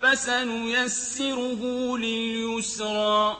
فَسَنُيَسِّرُهُ لِلْيُسْرَىٰ